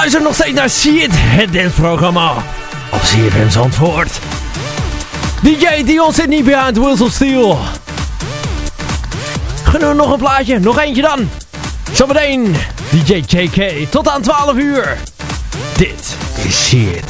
luistert nog steeds naar See It, het programma op CFM Zandvoort. DJ Dion zit niet behind Wheels of Steel. Genoeg nog een plaatje, nog eentje dan. Zometeen DJ JK, tot aan 12 uur. Dit is See.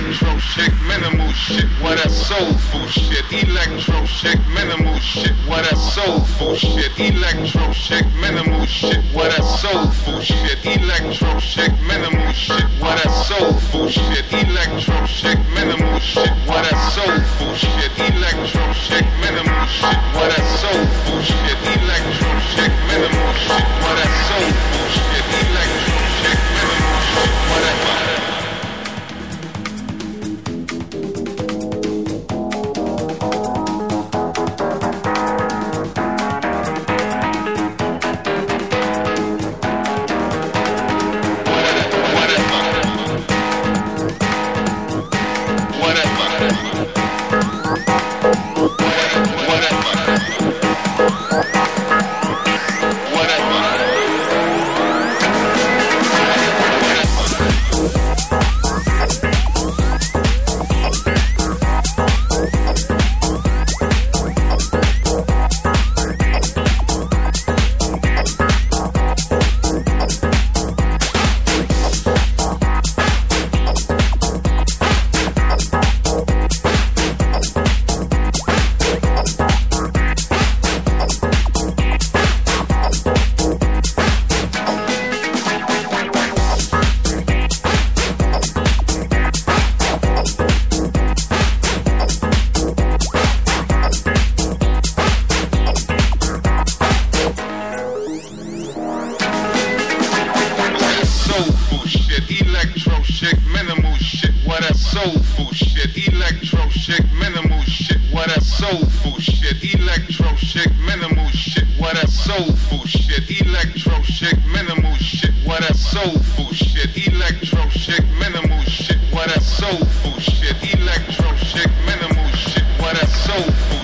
Electro chick, minimal shit, what a soulful shit. Electro chick, minimal shit, what a soulful shit. Electro chick, minimal shit, what a soulful shit. Electro chick, minimal shit, what a soulful shit. Electro chick, minimal shit, what a soulful shit. Electro chick, minimal shit, what that soulful shit. Electro chick, minimal shit, what a. soulful shit. Electro chick, minimal shit, whatever. Soulful shit, electro shit, minimal shit, What a Soulful shit, electro shit, minimal shit, What a Soulful shit, electro shit, minimal shit, What a Soulful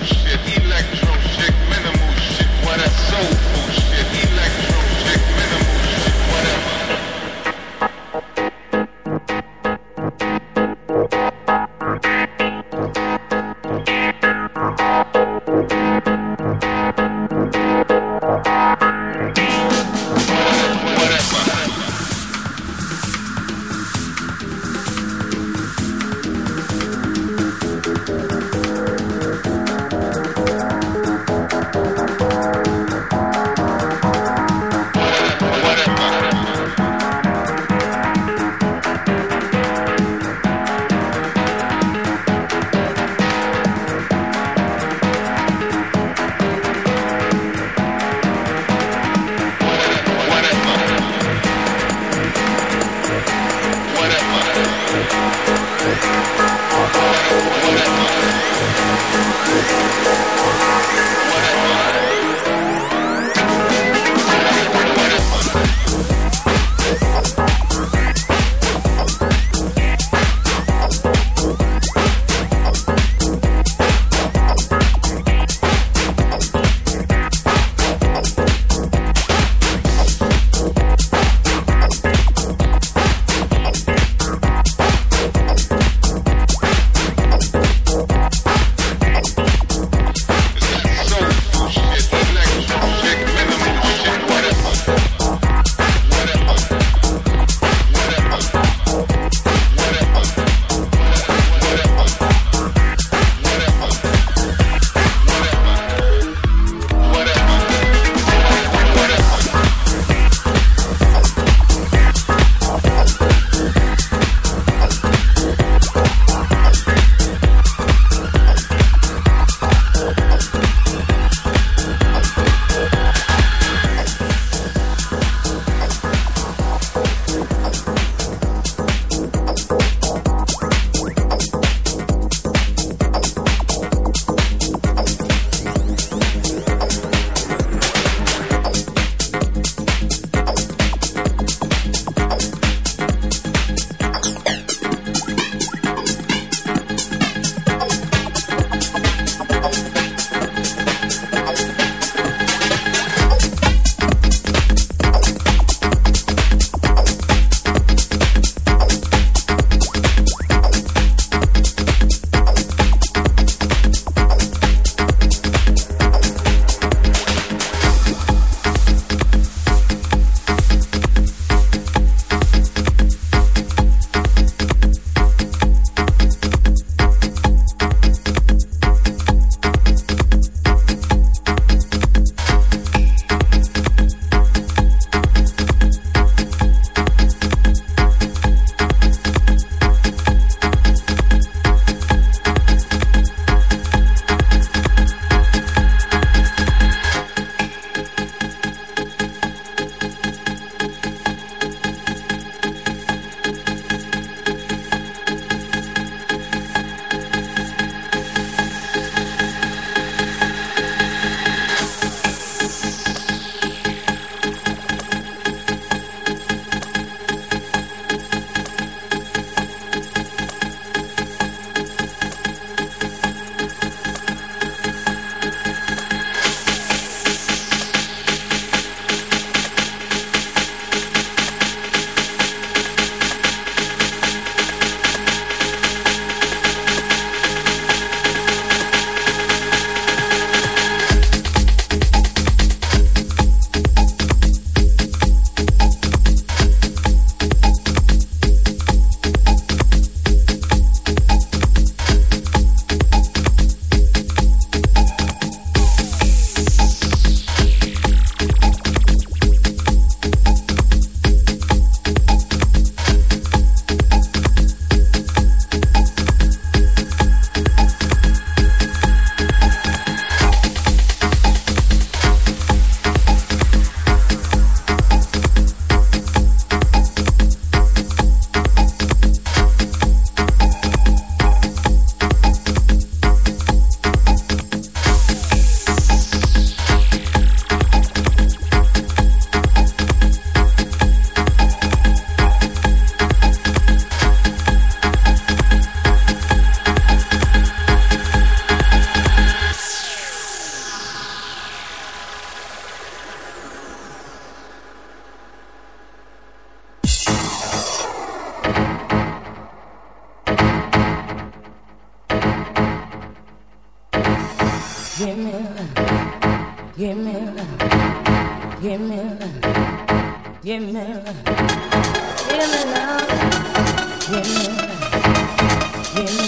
somebody.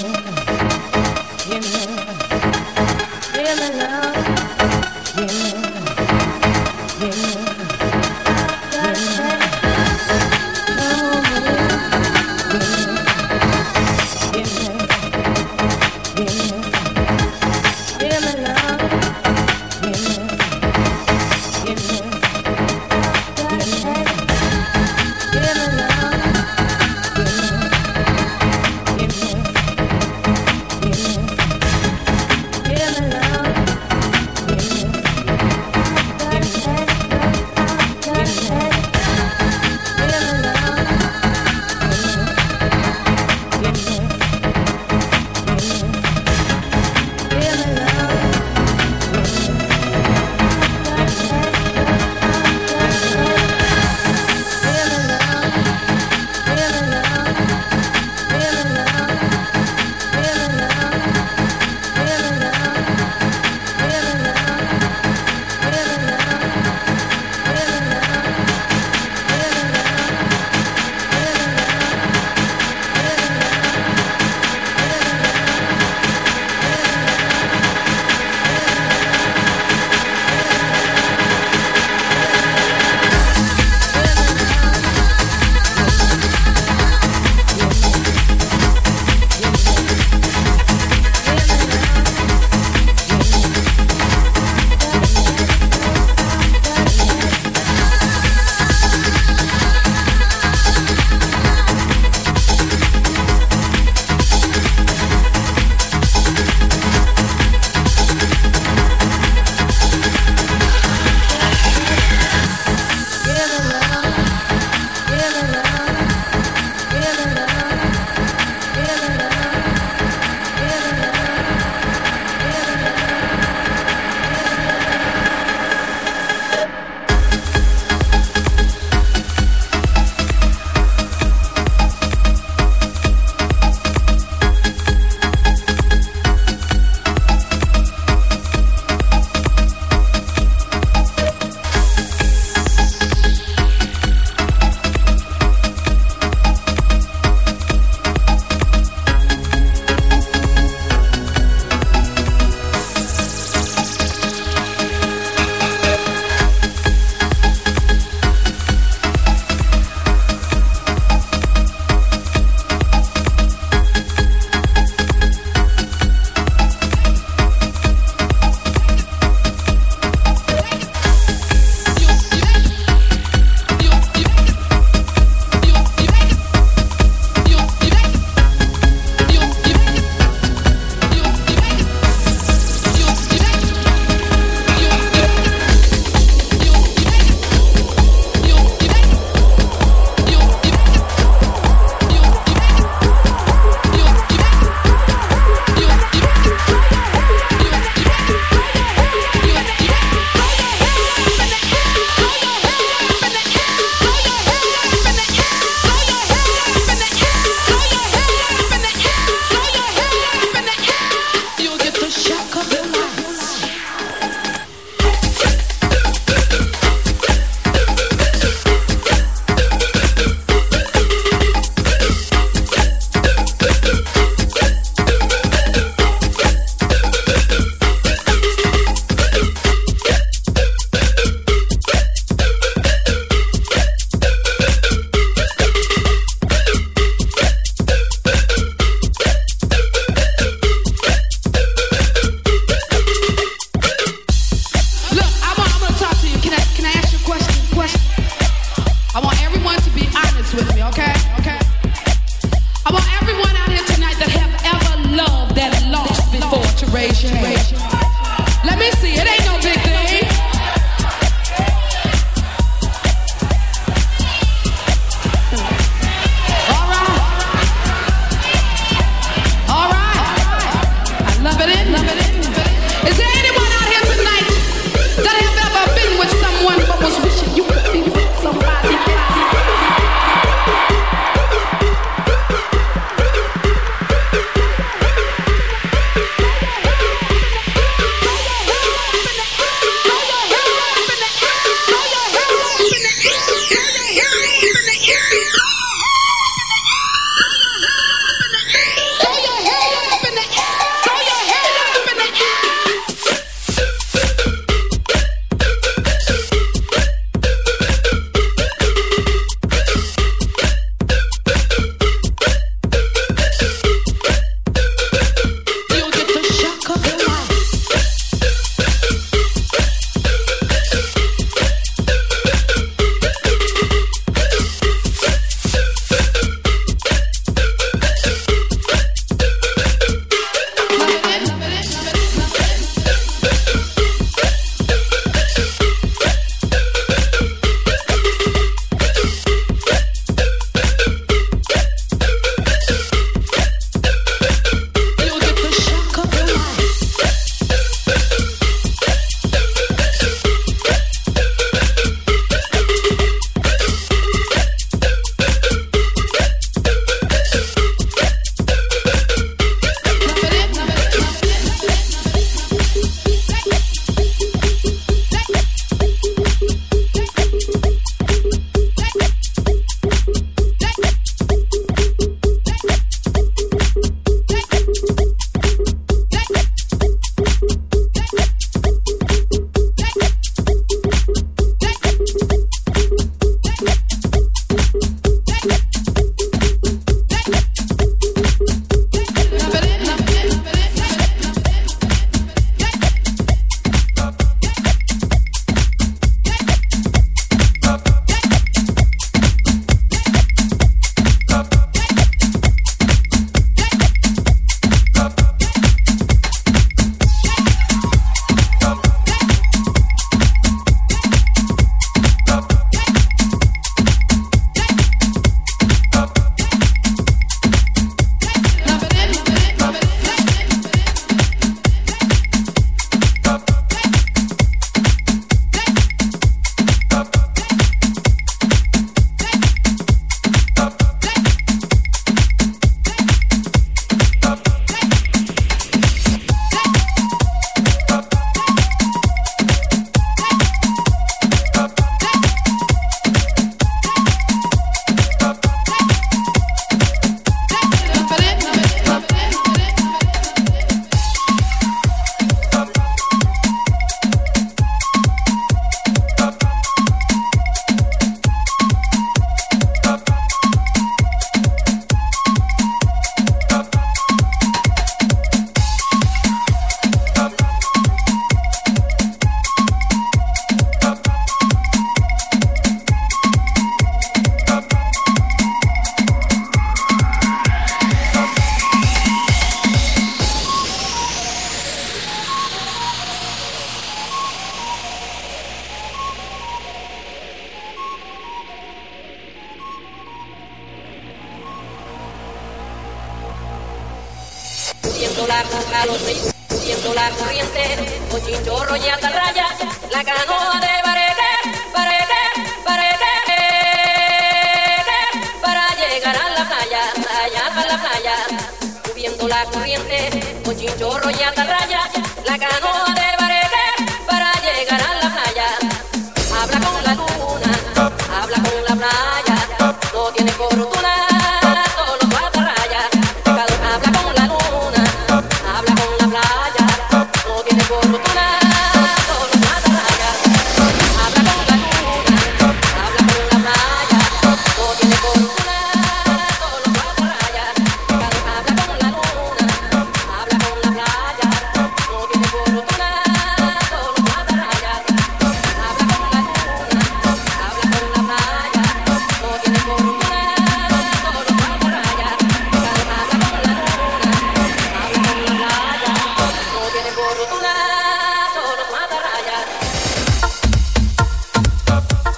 up.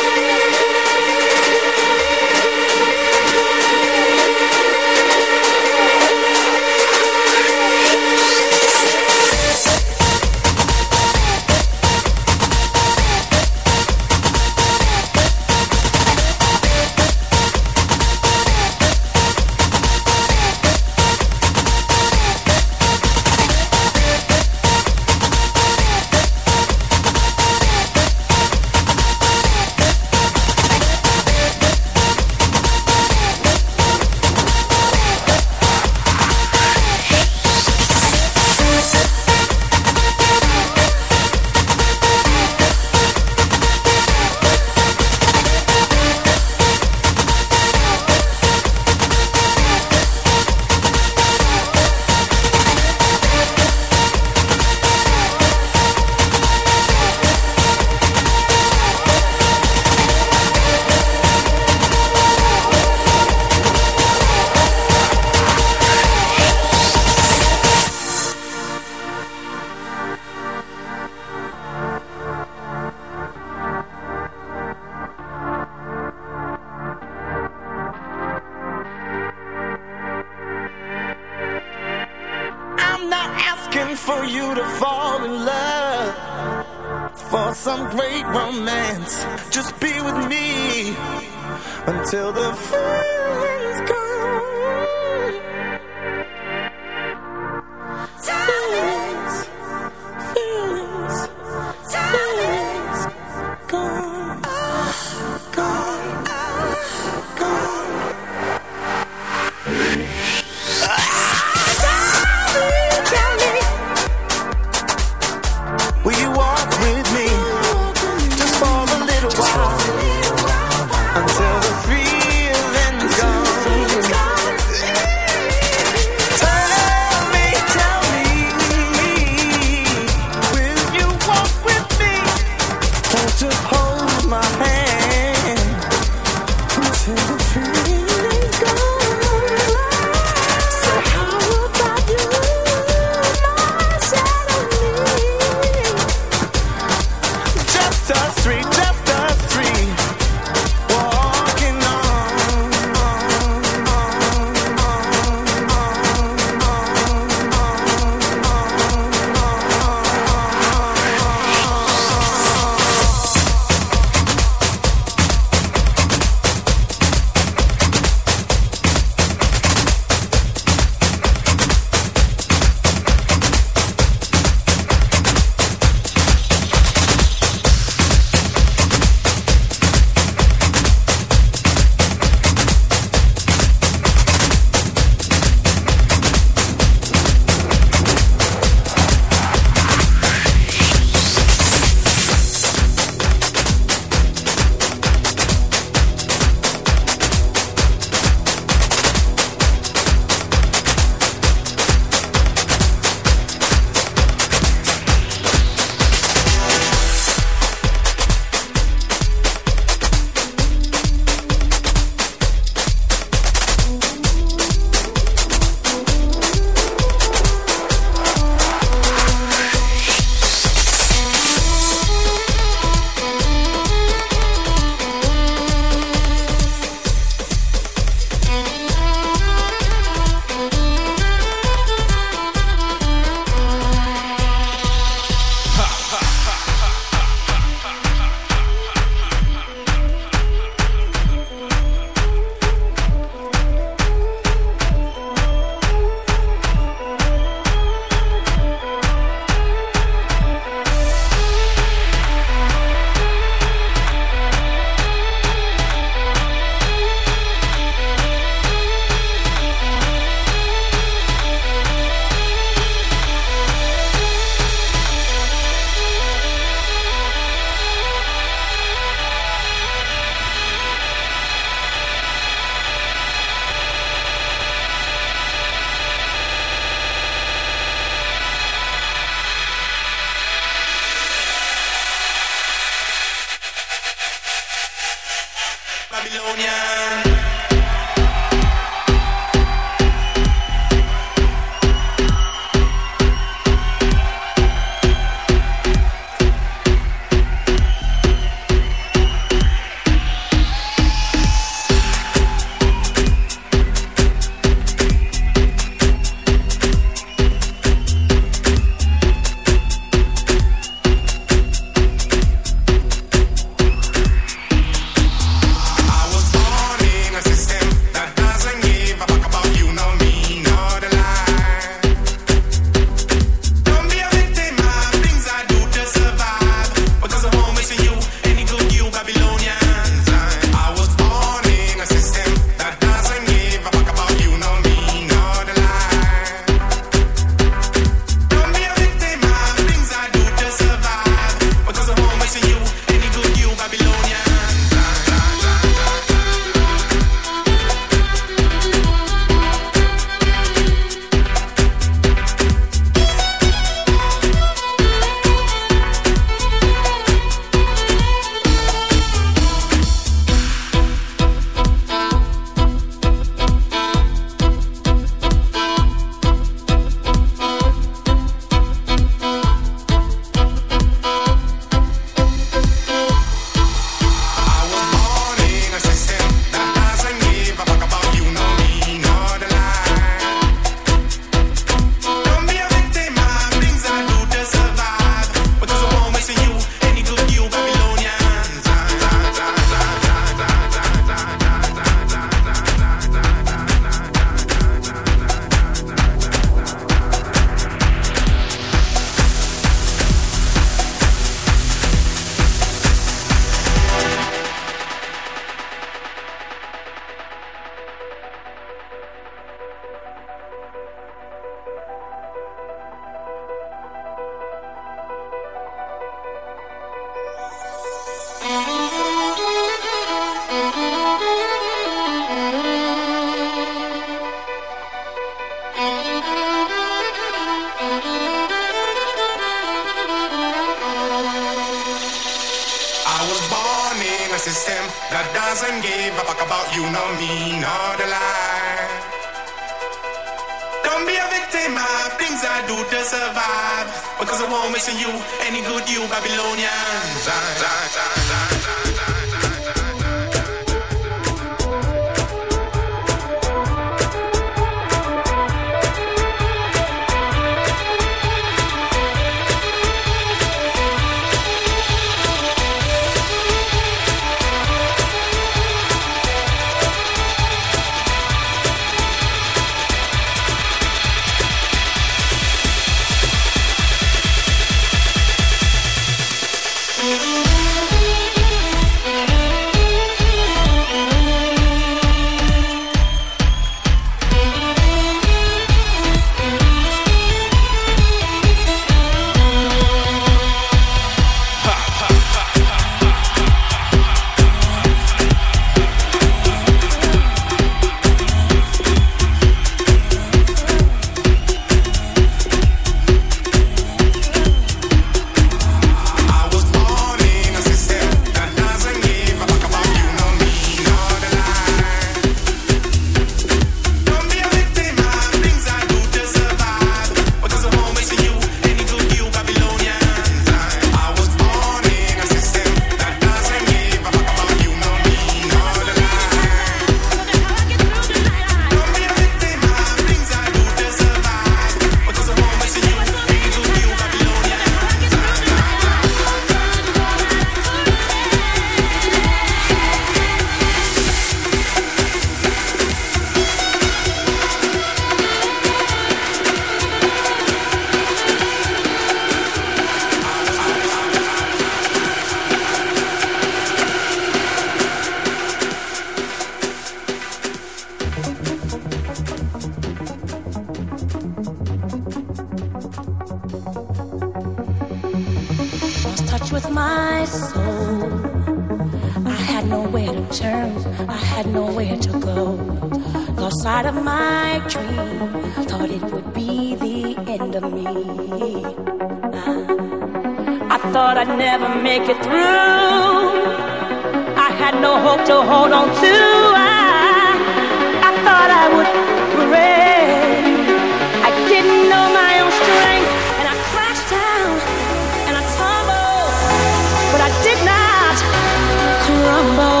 stumble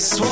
this one.